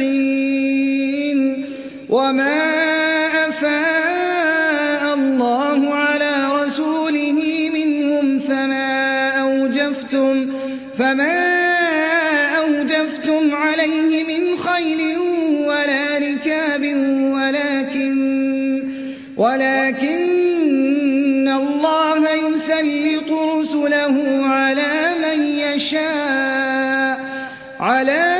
الفاسقين وما أفاء الله على رسوله منهم فما أوجفتم فما أوجفتم عليه من خيل ولا ركاب ولكن ولكن الله يسلط رسله على من يشاء على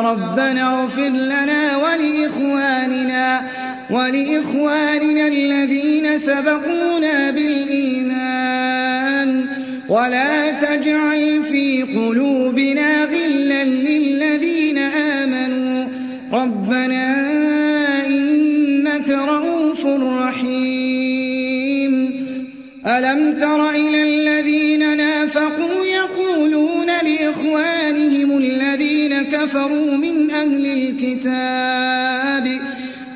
ربنا اغفر لنا ولإخواننا ولإخواننا الذين سبقونا بالإيمان. ولا تجعل في قلوبنا غلا للذين أهل الكتاب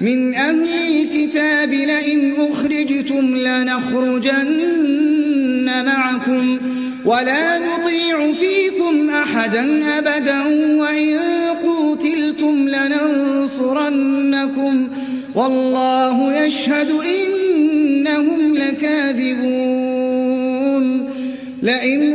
من أهل الكتاب لئن أخرجتم لنخرجن معكم ولا نطيع فيكم أحدا أبدا وإن قوتلتم لننصرنكم والله يشهد إنهم لكاذبون. لئن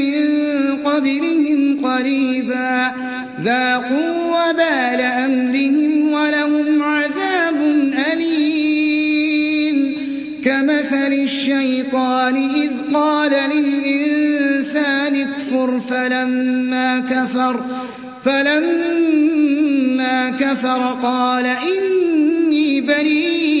قبلهم قريبا ذاقوا وبال أمرهم ولهم عذاب أليم. كمثل الشيطان إذ قال للإنسان اكفر فلما كفر فلما كفر قال إني بريء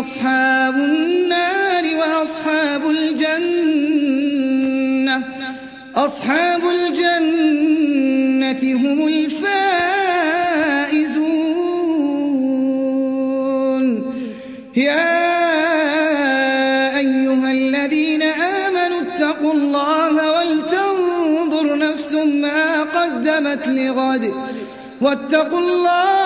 أصحاب النار وأصحاب الجنة. أصحاب الجنة هم الفائزون. يا أيها الذين آمنوا اتقوا الله ولتنظر نفس ما قدمت لغد. واتقوا الله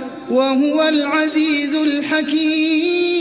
وهو العزيز الحكيم.